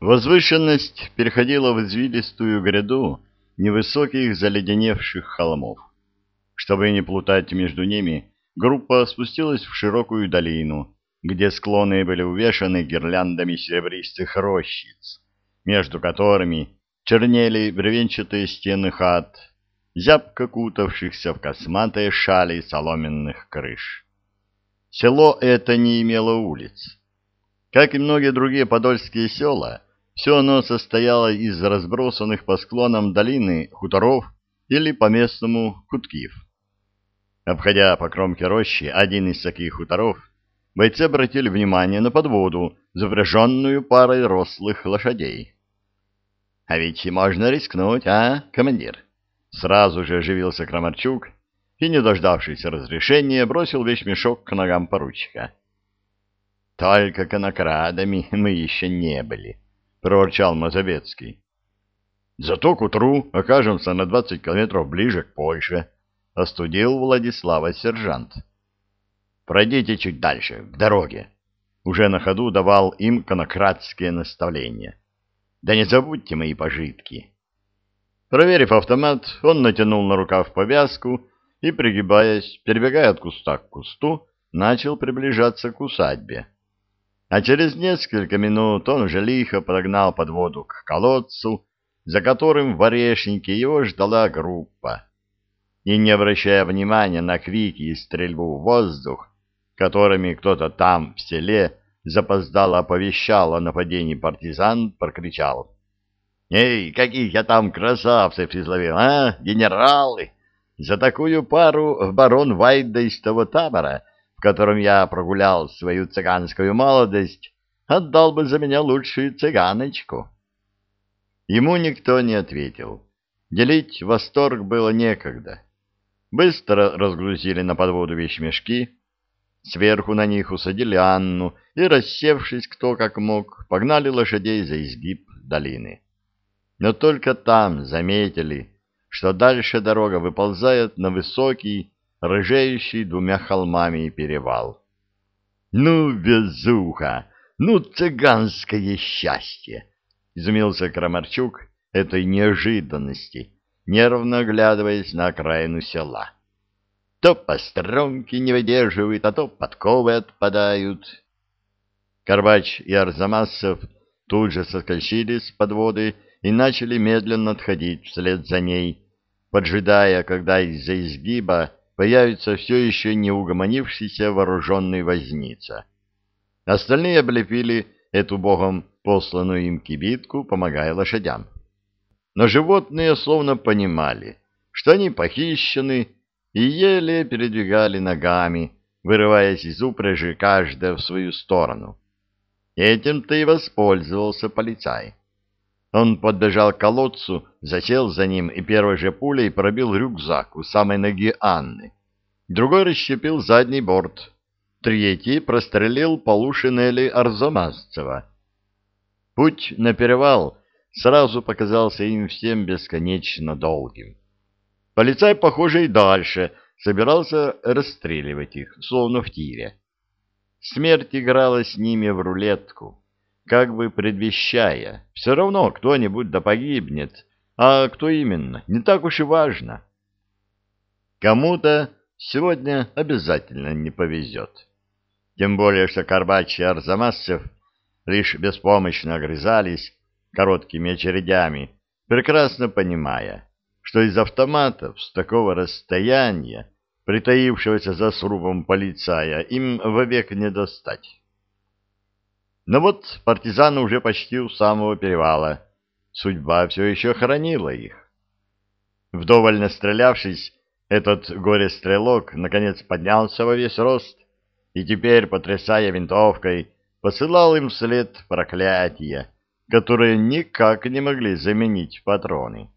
Возвышенность переходила в извилистую гряду невысоких заледеневших холмов. Чтобы не плутать между ними, группа спустилась в широкую долину, где склоны были увешаны гирляндами серебристых рощиц, между которыми чернели бревенчатые стены хат, зябко кутавшихся в косматые шали соломенных крыш. Село это не имело улиц. Как и многие другие подольские села, все оно состояло из разбросанных по склонам долины хуторов или по-местному хуткив. Обходя по кромке рощи один из таких хуторов, бойцы обратили внимание на подводу, запряженную парой рослых лошадей. — А ведь можно рискнуть, а, командир? Сразу же оживился Крамарчук и, не дождавшись разрешения, бросил весь мешок к ногам поручика. — Только конокрадами мы еще не были, — проворчал Мазовецкий. — Зато к утру окажемся на двадцать километров ближе к Польше, — остудил Владислава сержант. — Пройдите чуть дальше, к дороге. Уже на ходу давал им конократские наставления. — Да не забудьте мои пожитки. Проверив автомат, он натянул на рукав повязку и, пригибаясь, перебегая от куста к кусту, начал приближаться к усадьбе. А через несколько минут он уже лихо подогнал под воду к колодцу, за которым в орешнике его ждала группа. И, не обращая внимания на крики и стрельбу в воздух, которыми кто-то там, в селе, запоздало оповещал о нападении партизан, прокричал — Эй, каких я там красавцев изловил, а, генералы! За такую пару барон Вайда из того табора, в котором я прогулял свою цыганскую молодость, отдал бы за меня лучшую цыганочку. Ему никто не ответил. Делить восторг было некогда. Быстро разгрузили на подводу вещмешки, сверху на них усадили Анну и, рассевшись кто как мог, погнали лошадей за изгиб долины но только там заметили, что дальше дорога выползает на высокий, рыжеющий двумя холмами перевал. «Ну, безуха! Ну, цыганское счастье!» — изумился Крамарчук этой неожиданности, нервно оглядываясь на окраину села. То постромки не выдерживают, а то подковы отпадают. Карбач и Арзамасов тут же соскочили с подводы и начали медленно отходить вслед за ней, поджидая, когда из-за изгиба появится все еще не угомонившийся вооруженный возница. Остальные облепили эту богом посланную им кибитку, помогая лошадям. Но животные словно понимали, что они похищены, и еле передвигали ногами, вырываясь из упряжи каждая в свою сторону. Этим-то и воспользовался полицай. Он подбежал к колодцу, засел за ним и первой же пулей пробил рюкзак у самой ноги Анны. Другой расщепил задний борт. Третий прострелил полу шинели Арзамасцева. Путь на перевал сразу показался им всем бесконечно долгим. Полицай, похоже, и дальше собирался расстреливать их, словно в тире. Смерть играла с ними в рулетку как бы предвещая, все равно кто-нибудь да погибнет, а кто именно, не так уж и важно. Кому-то сегодня обязательно не повезет. Тем более, что Карбач и Арзамасцев лишь беспомощно огрызались короткими очередями, прекрасно понимая, что из автоматов с такого расстояния, притаившегося за срубом полицая, им вовек не достать. Но вот партизаны уже почти у самого перевала. Судьба все еще хоронила их. Вдоволь настрелявшись, этот горе-стрелок наконец поднялся во весь рост и теперь, потрясая винтовкой, посылал им вслед проклятия, которые никак не могли заменить патроны.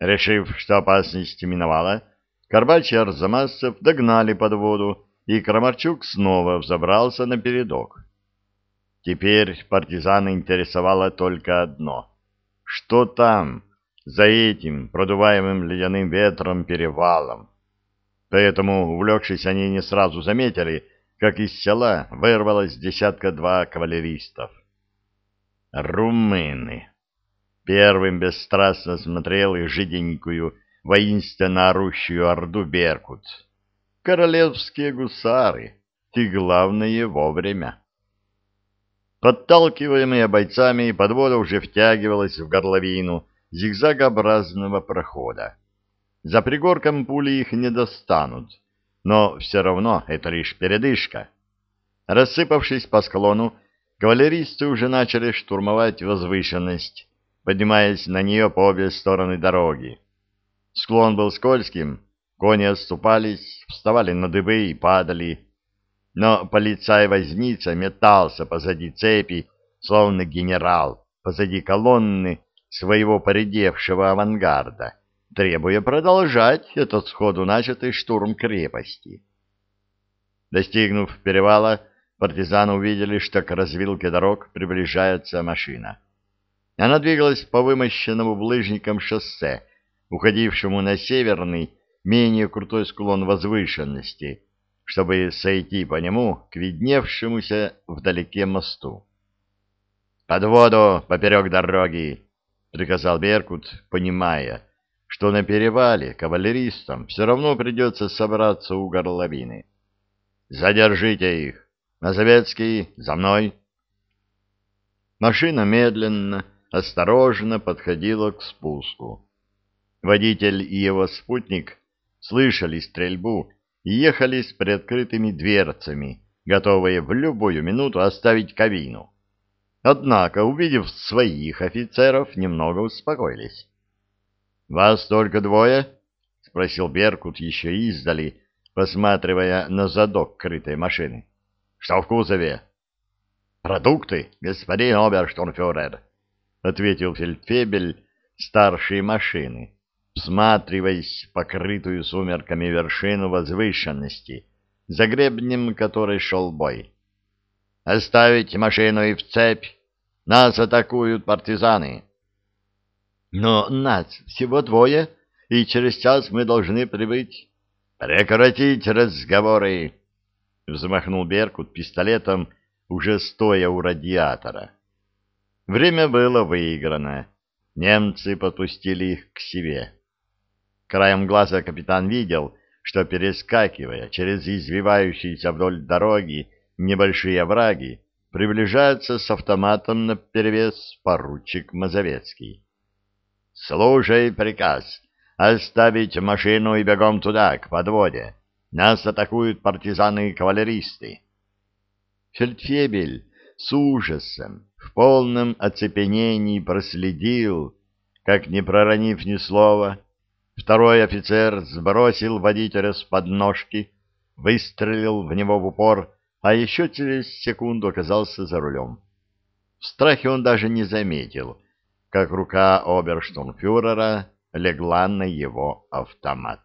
Решив, что опасность миновала, Карбач и Арзамасцев догнали под воду, и Крамарчук снова взобрался на передок. Теперь партизана интересовало только одно. Что там, за этим продуваемым ледяным ветром перевалом? Поэтому, увлекшись, они не сразу заметили, как из села вырвалось десятка-два кавалеристов. Румыны. Первым бесстрастно смотрел их жиденькую, воинственно орущую орду Беркут. Королевские гусары, и главное вовремя. Подталкиваемые бойцами, подвода уже втягивалась в горловину зигзагообразного прохода. За пригорком пули их не достанут, но все равно это лишь передышка. Рассыпавшись по склону, кавалеристы уже начали штурмовать возвышенность, поднимаясь на нее по обе стороны дороги. Склон был скользким, кони отступались, вставали на дыбы и падали. Но полицай-возница метался позади цепи, словно генерал, позади колонны своего поредевшего авангарда, требуя продолжать этот сходу начатый штурм крепости. Достигнув перевала, партизаны увидели, что к развилке дорог приближается машина. Она двигалась по вымощенному булыжникам шоссе, уходившему на северный, менее крутой склон возвышенности, чтобы сойти по нему к видневшемуся вдалеке мосту. «Под воду, поперек дороги!» — приказал Беркут, понимая, что на перевале кавалеристам все равно придется собраться у горловины. «Задержите их! Мазовецкий, за мной!» Машина медленно, осторожно подходила к спуску. Водитель и его спутник слышали стрельбу и ехали с приоткрытыми дверцами, готовые в любую минуту оставить кабину. Однако, увидев своих офицеров, немного успокоились. — Вас только двое? — спросил Беркут еще издали, посматривая на задок крытой машины. — Что в кузове? — Продукты, господин оберштурмфюрер, — ответил фельдфебель старшей машины, всматриваясь в покрытую сумерками вершину возвышенности, за гребнем которой шел бой. — Оставить машину и в цепь! Нас атакуют партизаны! — Но нас всего двое, и через час мы должны прибыть. — Прекратить разговоры! — взмахнул Беркут пистолетом, уже стоя у радиатора. Время было выиграно. Немцы подпустили их к себе. Краем глаза капитан видел, что, перескакивая через извивающиеся вдоль дороги небольшие овраги, приближается с автоматом наперевес поручик Мазовецкий. «Слушай приказ. Оставить машину и бегом туда, к подводе. Нас атакуют партизаны и кавалеристы». Фельдфебель с ужасом, в полном оцепенении проследил, как, не проронив ни слова, второй офицер сбросил водителя с подножки, выстрелил в него в упор, а еще через секунду оказался за рулем. В страхе он даже не заметил, как рука оберштурмфюрера легла на его автомат.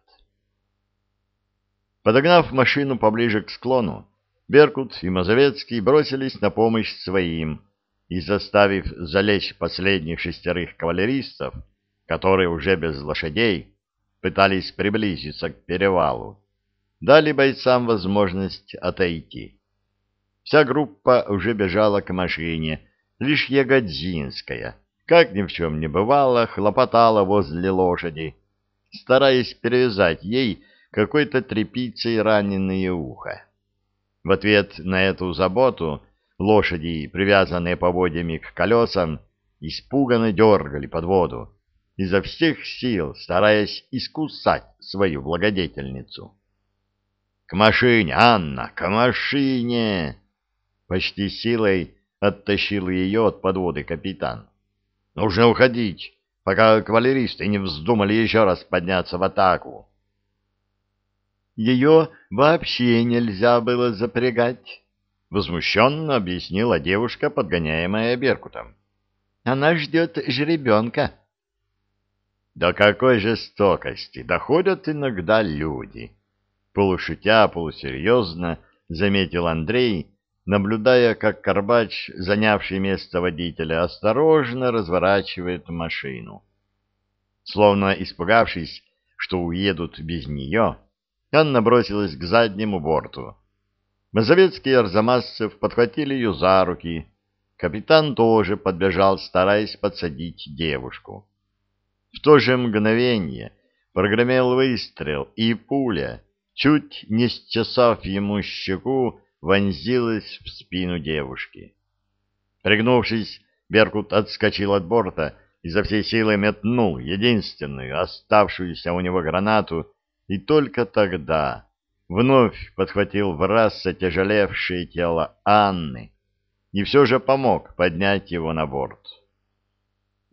Подогнав машину поближе к склону, Беркут и Мазовецкий бросились на помощь своим и, заставив залечь последних шестерых кавалеристов, которые уже без лошадей пытались приблизиться к перевалу, дали бойцам возможность отойти. Вся группа уже бежала к машине, лишь Ягодзинская, как ни в чем не бывало, хлопотала возле лошади, стараясь перевязать ей какой-то тряпицей раненое ухо. В ответ на эту заботу лошади, привязанные поводьями к колесам, испуганно дергали под воду, изо всех сил стараясь искусать свою благодетельницу. — К машине, Анна, к машине! Почти силой оттащил ее от подводы капитан. — Нужно уходить, пока кавалеристы не вздумали еще раз подняться в атаку. Ее вообще нельзя было запрягать, — возмущенно объяснила девушка, подгоняемая Беркутом. — Она ждет жеребенка. — До какой жестокости доходят иногда люди! — полушутя, полусерьезно заметил Андрей, наблюдая, как Карбач, занявший место водителя, осторожно разворачивает машину. Словно испугавшись, что уедут без нее, Анна бросилась к заднему борту. Мазовецкий и Арзамасцев подхватили ее за руки, Капитан тоже подбежал, стараясь подсадить девушку. В то же мгновение прогремел выстрел, и пуля, чуть не счесав ему щеку, вонзилась в спину девушки. Пригнувшись, Беркут отскочил от борта и за всей силы метнул единственную оставшуюся у него гранату, и только тогда вновь подхватил в раз отяжелевшее тело Анны и все же помог поднять его на борт.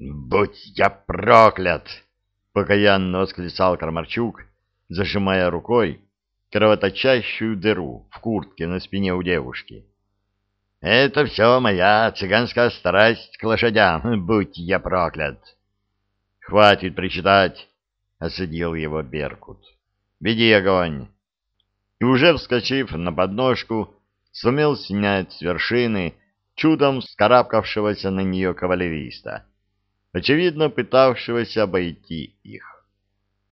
«Будь я проклят!» — покаянно восклицал Кармарчук, зажимая рукой кровоточащую дыру в куртке на спине у девушки. Это все моя цыганская страсть к лошадям, будь я проклят. Хватит причитать, осадил его Беркут. Веди огонь. И уже вскочив на подножку, сумел снять с вершины чудом скарабкавшегося на нее кавалериста, очевидно пытавшегося обойти их.